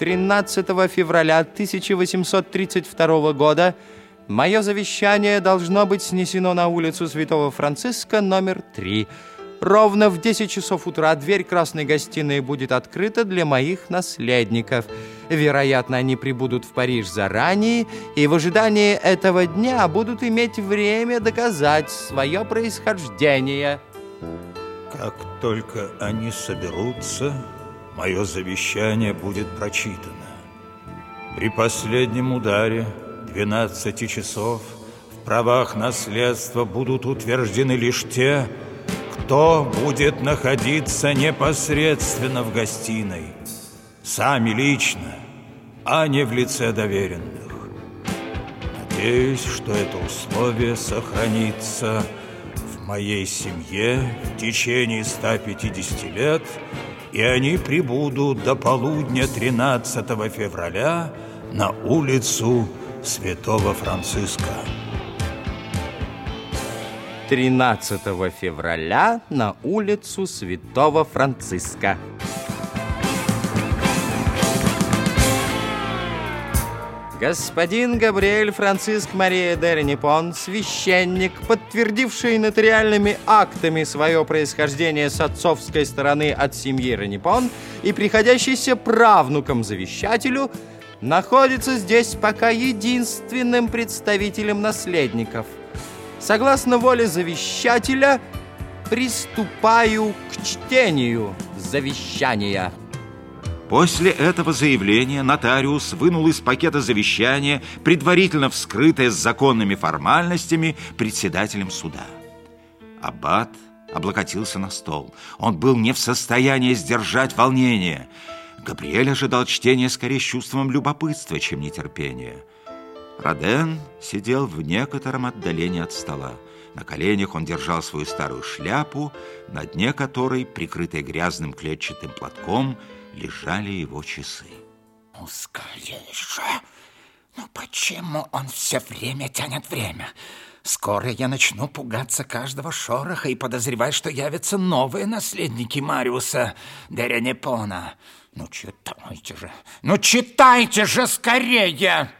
13 февраля 1832 года мое завещание должно быть снесено на улицу Святого Франциска номер 3. Ровно в 10 часов утра дверь красной гостиной будет открыта для моих наследников. Вероятно, они прибудут в Париж заранее и в ожидании этого дня будут иметь время доказать свое происхождение. Как только они соберутся, мое завещание будет прочитано. При последнем ударе 12 часов в правах наследства будут утверждены лишь те, кто будет находиться непосредственно в гостиной, сами лично, а не в лице доверенных. Надеюсь, что это условие сохранится в моей семье в течение 150 лет, и они прибудут до полудня 13 февраля на улицу Святого Франциска. 13 февраля на улицу Святого Франциска. Господин Габриэль Франциск Мария де Ренепон, священник, подтвердивший нотариальными актами свое происхождение с отцовской стороны от семьи Ренепон и приходящийся правнуком завещателю, находится здесь пока единственным представителем наследников – Согласно воле завещателя, приступаю к чтению завещания. После этого заявления нотариус вынул из пакета завещания, предварительно вскрытое с законными формальностями, председателем суда. Аббат облокотился на стол. Он был не в состоянии сдержать волнение. Габриэль ожидал чтения скорее с чувством любопытства, чем нетерпения. Роден сидел в некотором отдалении от стола. На коленях он держал свою старую шляпу, на дне которой, прикрытой грязным клетчатым платком, лежали его часы. Ну, скорее же! Ну, почему он все время тянет время? Скоро я начну пугаться каждого шороха и подозревать, что явятся новые наследники Мариуса Деренепона. Ну, читайте же! Ну, читайте же скорее!